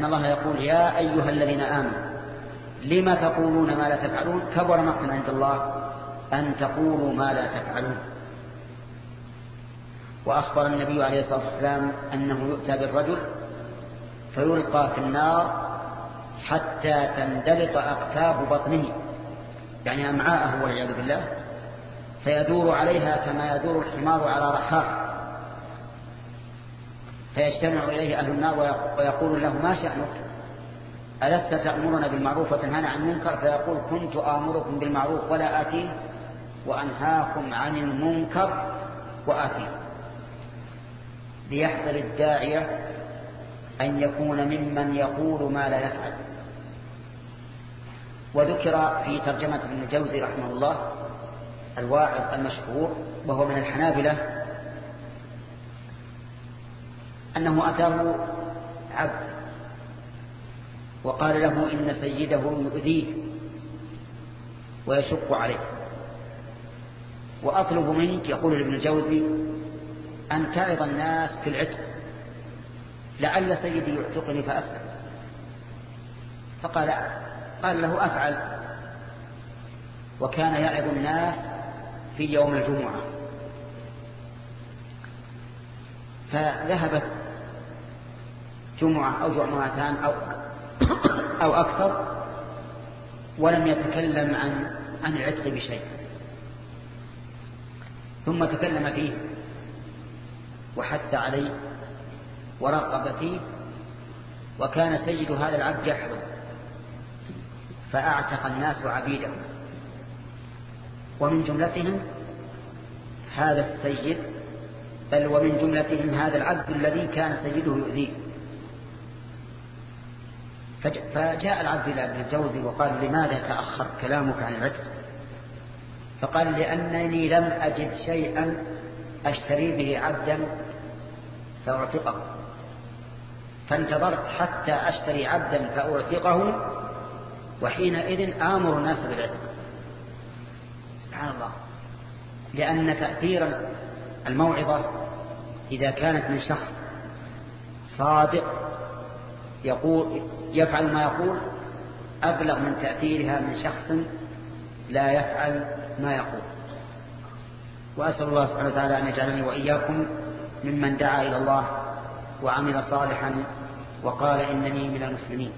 إن الله يقول يا أيها الذين آمنوا لما تقولون ما لا تفعلون؟ كبر مقتا عند الله أن تقولوا ما لا تفعلون. وأخبر النبي عليه الصلاة والسلام أنه يؤتى بالرجل فيلقى في النار حتى تندلق أقتاب بطنه يعني أمعاءه والعياذ بالله فيدور عليها كما يدور الحمار على رحاه فيجتمع إليه أهل النار ويقول له ما شأنك؟ ألست تأمرنا بالمعروف وتنهانا عن المنكر؟ فيقول كنت آمركم بالمعروف ولا آتيه وأنهاكم عن المنكر وآتيه ليحذر الداعية أن يكون ممن يقول ما لا يفعل. وذكر في ترجمة ابن الجوزي رحمه الله الواعظ المشهور وهو من الحنابلة أنه أتاه عبد وقال له إن سيده يؤذيه ويشق عليه. وأطلب منك يقول ابن الجوزي أن تعظ الناس في العتق لعل سيدي يعتقني فأسلم. فقال قال له أفعل. وكان يعظ الناس في يوم الجمعة. فذهبت جمعة أو جمعتان أو, أو أكثر ولم يتكلم عن عن العتق بشيء. ثم تكلم فيه وحث عليه ورغب فيه وكان سيد هذا العبد يحضر فأعتق الناس عبيده. ومن جملتهم هذا السيد بل ومن جملتهم هذا العبد الذي كان سيده يؤذيه. فجاء العبد إلى ابن الجوزي وقال لماذا تأخر كلامك عن العتق؟ فقال لأنني لم أجد شيئا أشتري به عبدا فأعتقه. فانتظرت حتى أشتري عبدا فأعتقه وحينئذ آمر الناس بالعتق. سبحان الله. لأن تأثير الموعظة إذا كانت من شخص صادق يقول يفعل ما يقول أبلغ من تأثيرها من شخص لا يفعل ما يقول. وأسأل الله سبحانه وتعالى أن يجعلني وإياكم ممن دعا إلى الله وعمل صالحا وقال إنني من المسلمين.